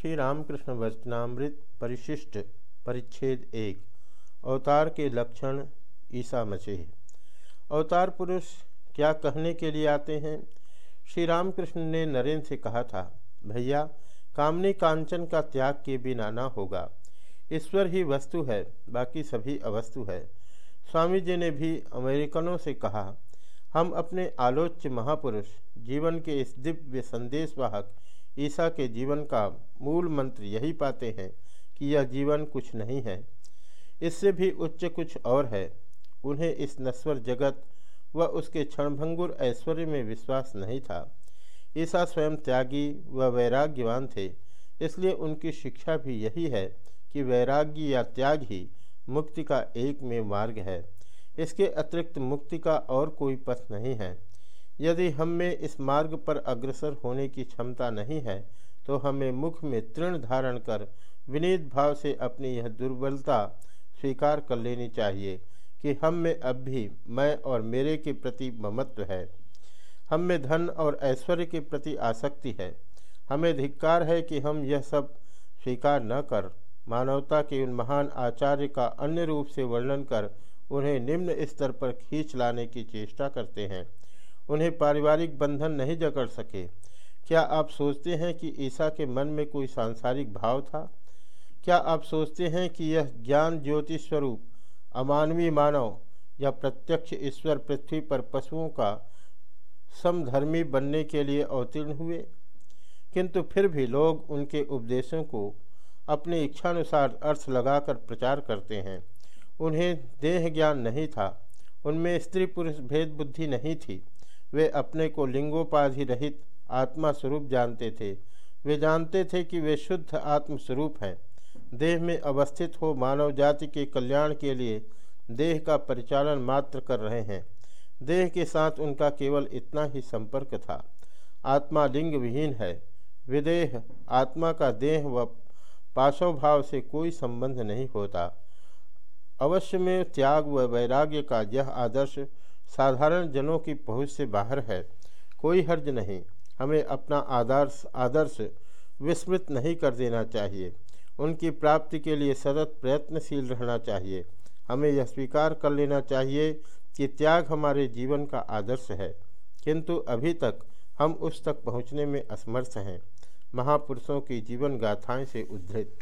श्री रामकृष्ण वचनामृत परिशिष्ट परिच्छेद एक। अवतार के लक्षण ईसा मसीह। अवतार पुरुष क्या कहने के लिए आते हैं? श्री रामकृष्ण ने नरेंद्र से कहा था, भैया, कामनी कांचन का त्याग के बिना ना होगा। ईश्वर ही वस्तु है, बाकी सभी अवस्तु है। स्वामी जी ने भी अमेरिकनों से कहा, हम अपने आलोच्य महापुरुष, जीवन के इस दिव्य संदेशवाहक ईसा के जीवन का मूल मंत्र यही पाते हैं कि यह जीवन कुछ नहीं है। इससे भी उच्च कुछ और है। उन्हें इस नश्वर जगत व उसके क्षणभंगुर ऐश्वर्य में विश्वास नहीं था। ईसा स्वयं त्यागी व वैराग्यवान थे, इसलिए उनकी शिक्षा भी यही है कि वैराग्य या त्याग ही मुक्ति का एक में मार्ग है। इसके अतिरिक्त मुक्ति का और कोई पथ नहीं है। यदि हम में इस मार्ग पर अग्रसर होने की क्षमता नहीं है तो हमें मुख में तृण धारण कर विनीत भाव से अपनी यह दुर्बलता स्वीकार कर लेनी चाहिए कि हम में अब भी मैं और मेरे के प्रति ममत्व है। हम में धन और ऐश्वर्य के प्रति आसक्ति है। हमें धिक्कार है कि हम यह सब स्वीकार न कर, मानवता के उन महान आचार्य का अन्य रूप से वर्णन कर, उन्हें निम्न स्तर पर खींच लाने की चेष्टा करते हैं। उन्हें पारिवारिक बंधन नहीं जकड़ सके। क्या आप सोचते हैं कि ईसा के मन में कोई सांसारिक भाव था? क्या आप सोचते हैं कि यह ज्ञान ज्योति स्वरूप, अमानवीय मानव या प्रत्यक्ष ईश्वर पृथ्वी पर पशुओं का समधर्मी बनने के लिए अवतीर्ण हुए? किंतु फिर भी लोग उनके उपदेशों को अपनी इच्छानुसार अर्थ लगाकर प्रचार करते हैं। उन्हें देह ज्ञान नहीं था। उनमें स्त्री पुरुष भेद बुद्धि नहीं थी। वे अपने को लिंगोपाधि रहित आत्मा स्वरूप जानते थे। वे जानते थे कि वे शुद्ध आत्म स्वरूप हैं। देह में अवस्थित हो मानव जाति के कल्याण के लिए देह का परिचालन मात्र कर रहे हैं। देह के साथ उनका केवल इतना ही संपर्क था। आत्मा लिंग विहीन है। विदेह, आत्मा का देह व पाशव भाव से कोई संबंध नहीं होता। अवश्य में त्याग व वैराग्य का यह आदर्श साधारण जनों की पहुँच से बाहर है। कोई हर्ज नहीं। हमें अपना आदर्श आदर्श विस्मृत नहीं कर देना चाहिए। उनकी प्राप्ति के लिए सतत प्रयत्नशील रहना चाहिए। हमें यह स्वीकार कर लेना चाहिए कि त्याग हमारे जीवन का आदर्श है। किंतु अभी तक हम उस तक पहुँचने में असमर्थ हैं। महापुरुषों की जीवन गाथाएँ से उद्धृत।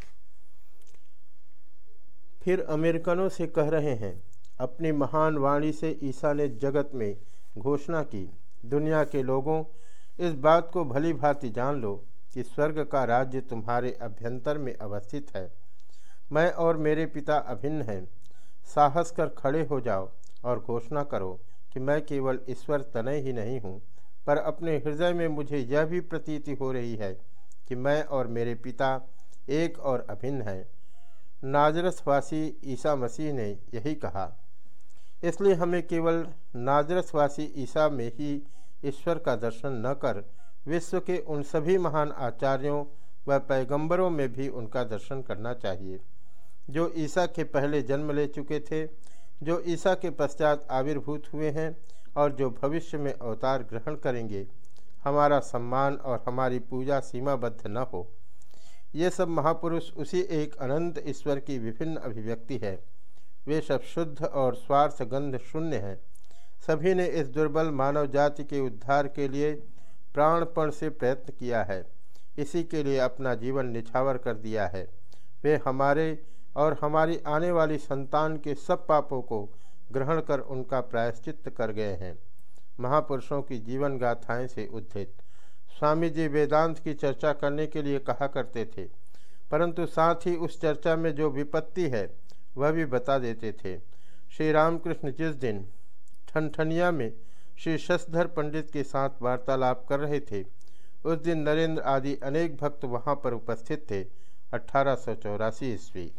फिर अमेरिकनों से कह रहे हैं अपनी महान वाणी से ईसा ने जगत में घोषणा की, दुनिया के लोगों, इस बात को भली भांति जान लो कि स्वर्ग का राज्य तुम्हारे अभ्यंतर में अवस्थित है। मैं और मेरे पिता अभिन्न हैं। साहस कर खड़े हो जाओ और घोषणा करो कि मैं केवल ईश्वर तनय ही नहीं हूँ, पर अपने हृदय में मुझे यह भी प्रतीति हो रही है कि मैं और मेरे पिता एक और अभिन्न हैं। नाजरसवासी ईसा मसीह ने यही कहा। इसलिए हमें केवल नाजरसवासी ईसा में ही ईश्वर का दर्शन न कर, विश्व के उन सभी महान आचार्यों व पैगंबरों में भी उनका दर्शन करना चाहिए। जो ईसा के पहले जन्म ले चुके थे, जो ईसा के पश्चात आविर्भूत हुए हैं और जो भविष्य में अवतार ग्रहण करेंगे, हमारा सम्मान और हमारी पूजा सीमाबद्ध न हो। ये सब महापुरुष उसी एक अनंत ईश्वर की विभिन्न अभिव्यक्ति है। वे सब शुद्ध और स्वार्थ गंध शून्य हैं। सभी ने इस दुर्बल मानव जाति के उद्धार के लिए प्राणपण से प्रयत्न किया है। इसी के लिए अपना जीवन निछावर कर दिया है। वे हमारे और हमारी आने वाली संतान के सब पापों को ग्रहण कर उनका प्रायश्चित कर गए हैं। महापुरुषों की जीवन गाथाएँ से उद्धित। स्वामी जी वेदांत की चर्चा करने के लिए कहा करते थे, परंतु साथ ही उस चर्चा में जो विपत्ति है वह भी बता देते थे। श्री रामकृष्ण जिस दिन ठनठनिया में श्री शशधर पंडित के साथ वार्तालाप कर रहे थे, उस दिन नरेंद्र आदि अनेक भक्त वहाँ पर उपस्थित थे, अठारह सौ चौरासी ईस्वी।